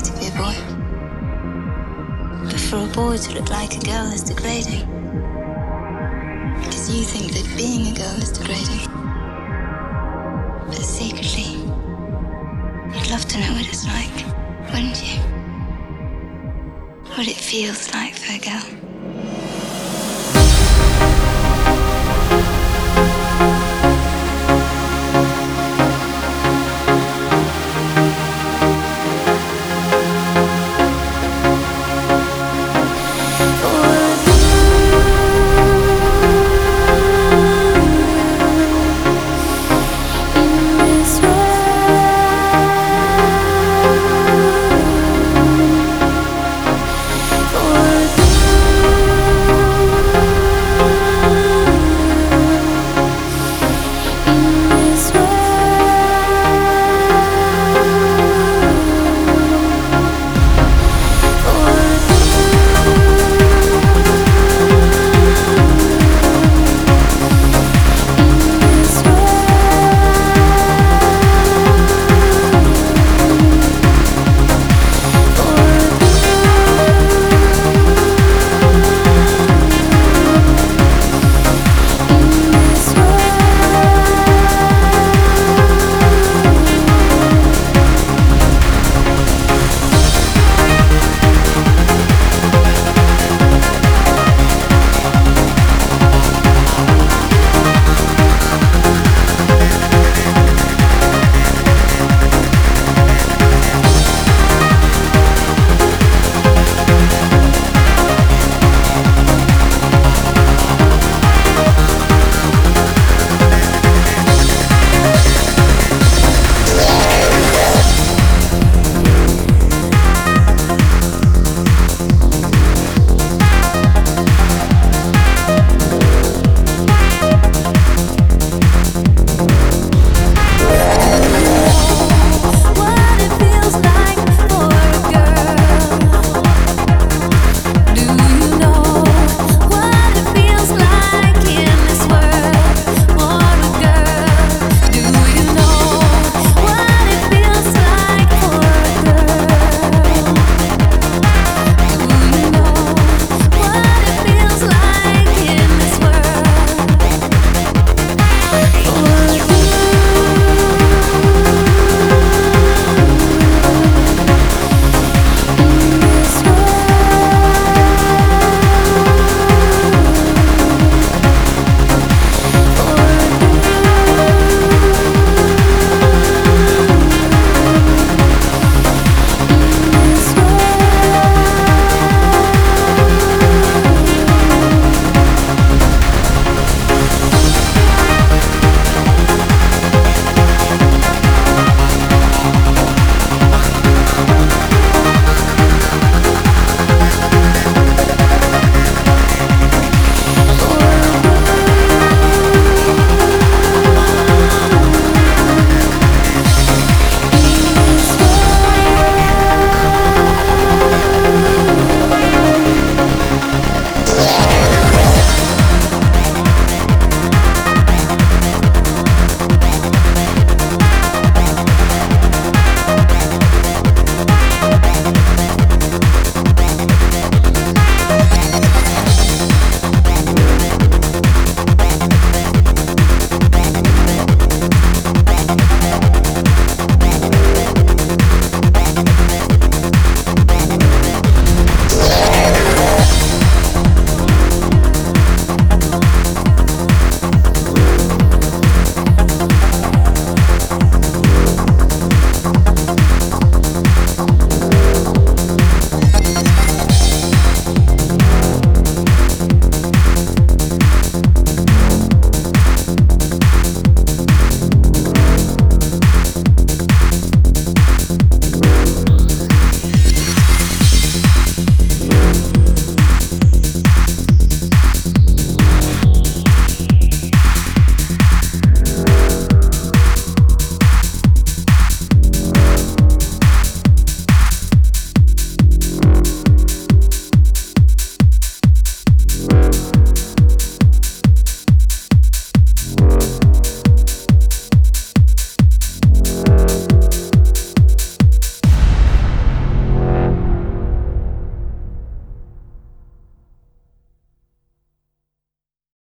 to be a boy. But for a boy to look like a girl is degrading. Because you think that being a girl is degrading. But secretly, you'd love to know what it's like, wouldn't you? What it feels like for a girl.